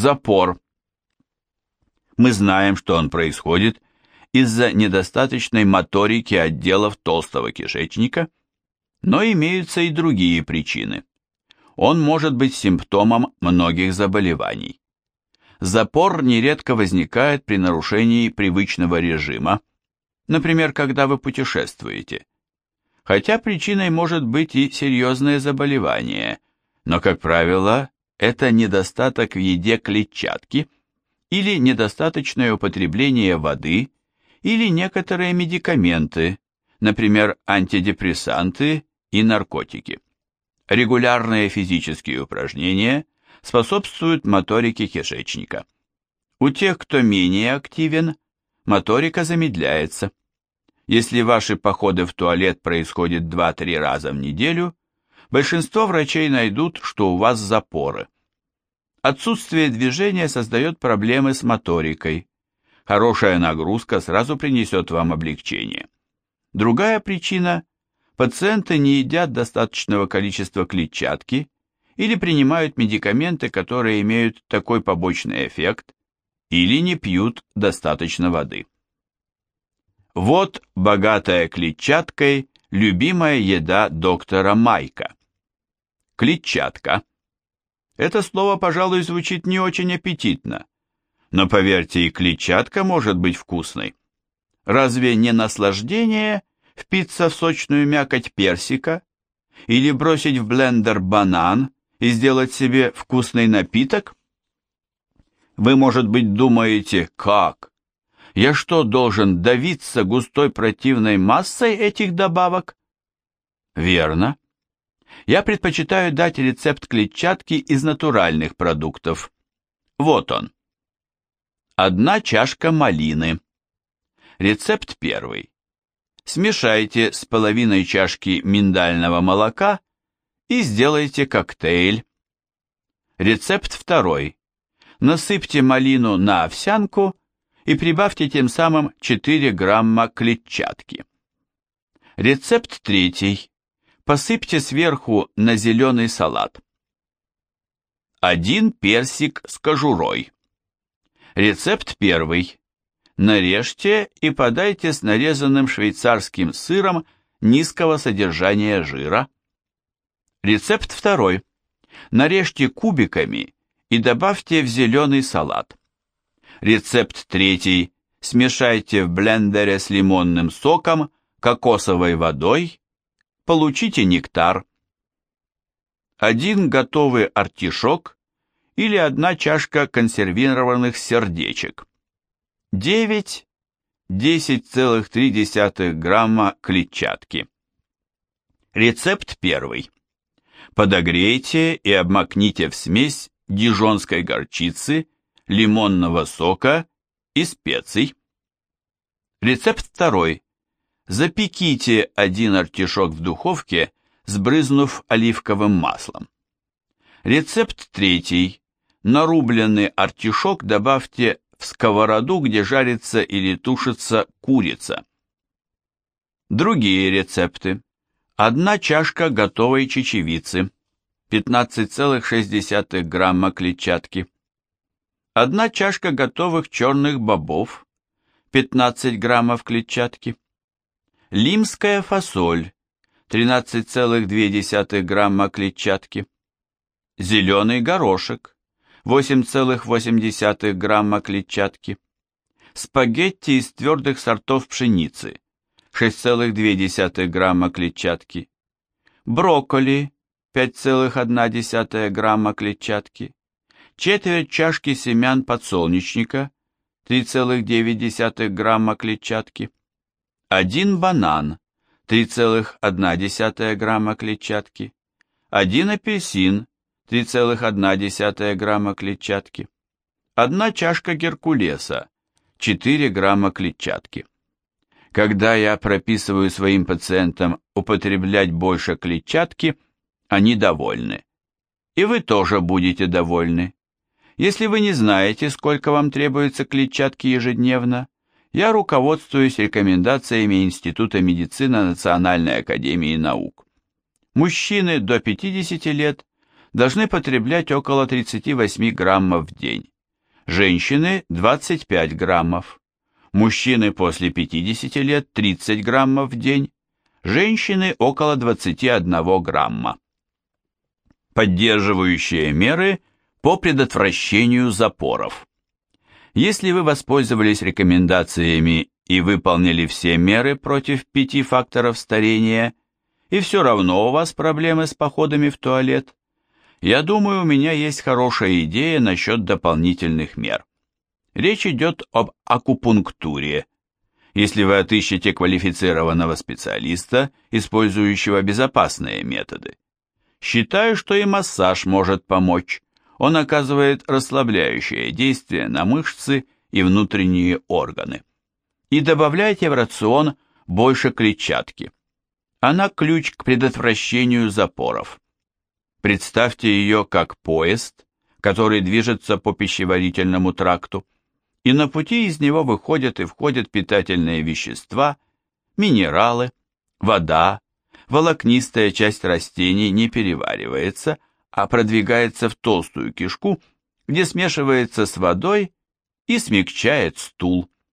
Запор. Мы знаем, что он происходит из-за недостаточной моторики отделов толстого кишечника, но имеются и другие причины. Он может быть симптомом многих заболеваний. Запор нередко возникает при нарушении привычного режима, например, когда вы путешествуете. Хотя причиной может быть и серьезное заболевание, но, как правило, это недостаток в еде клетчатки или недостаточное употребление воды или некоторые медикаменты, например, антидепрессанты и наркотики. Регулярные физические упражнения способствуют моторике кишечника. У тех, кто менее активен, моторика замедляется. Если ваши походы в туалет происходят 2-3 раза в неделю, большинство врачей найдут, что у вас запоры. Отсутствие движения создает проблемы с моторикой. Хорошая нагрузка сразу принесет вам облегчение. Другая причина – пациенты не едят достаточного количества клетчатки или принимают медикаменты, которые имеют такой побочный эффект, или не пьют достаточно воды. Вот богатая клетчаткой любимая еда доктора Майка. Клетчатка. Это слово, пожалуй, звучит не очень аппетитно, но поверьте, и клетчатка может быть вкусной. Разве не наслаждение впиться в сочную мякоть персика или бросить в блендер банан и сделать себе вкусный напиток? Вы, может быть, думаете, как? Я что, должен давиться густой противной массой этих добавок? Верно. Я предпочитаю дать рецепт клетчатки из натуральных продуктов. Вот он. Одна чашка малины. Рецепт первый. Смешайте с половиной чашки миндального молока и сделайте коктейль. Рецепт второй. Насыпьте малину на овсянку и прибавьте тем самым 4 грамма клетчатки. Рецепт третий. Посыпьте сверху на зеленый салат. Один персик с кожурой. Рецепт первый. Нарежьте и подайте с нарезанным швейцарским сыром низкого содержания жира. Рецепт второй. Нарежьте кубиками и добавьте в зеленый салат. Рецепт третий. Смешайте в блендере с лимонным соком, кокосовой водой. Получите нектар. Один готовый артишок или одна чашка консервированных сердечек. 9 10,3 грамма клетчатки. Рецепт первый. Подогрейте и обмакните в смесь дижонской горчицы лимонного сока и специй. Рецепт второй. Запеките один артишок в духовке, сбрызнув оливковым маслом. Рецепт третий. Нарубленный артишок добавьте в сковороду, где жарится или тушится курица. Другие рецепты. Одна чашка готовой чечевицы, 15,6 грамма клетчатки, Одна чашка готовых черных бобов, 15 граммов клетчатки. Лимская фасоль, 13,2 грамма клетчатки. Зеленый горошек, 8,8 грамма клетчатки. Спагетти из твердых сортов пшеницы, 6,2 грамма клетчатки. Брокколи, 5,1 грамма клетчатки четверть чашки семян подсолнечника, 3,9 грамма клетчатки, один банан, 3,1 грамма клетчатки, один апельсин, 3,1 грамма клетчатки, одна чашка геркулеса, 4 грамма клетчатки. Когда я прописываю своим пациентам употреблять больше клетчатки, они довольны. И вы тоже будете довольны. Если вы не знаете, сколько вам требуется клетчатки ежедневно, я руководствуюсь рекомендациями Института медицины Национальной академии наук. Мужчины до 50 лет должны потреблять около 38 граммов в день, женщины 25 граммов, мужчины после 50 лет 30 граммов в день, женщины около 21 грамма. Поддерживающие меры по предотвращению запоров. Если вы воспользовались рекомендациями и выполнили все меры против пяти факторов старения, и все равно у вас проблемы с походами в туалет, я думаю, у меня есть хорошая идея насчет дополнительных мер. Речь идет об акупунктуре. Если вы отыщете квалифицированного специалиста, использующего безопасные методы. Считаю, что и массаж может помочь. Он оказывает расслабляющее действие на мышцы и внутренние органы. И добавляйте в рацион больше клетчатки. Она ключ к предотвращению запоров. Представьте ее как поезд, который движется по пищеварительному тракту, и на пути из него выходят и входят питательные вещества, минералы, вода, волокнистая часть растений не переваривается, а продвигается в толстую кишку, где смешивается с водой и смягчает стул.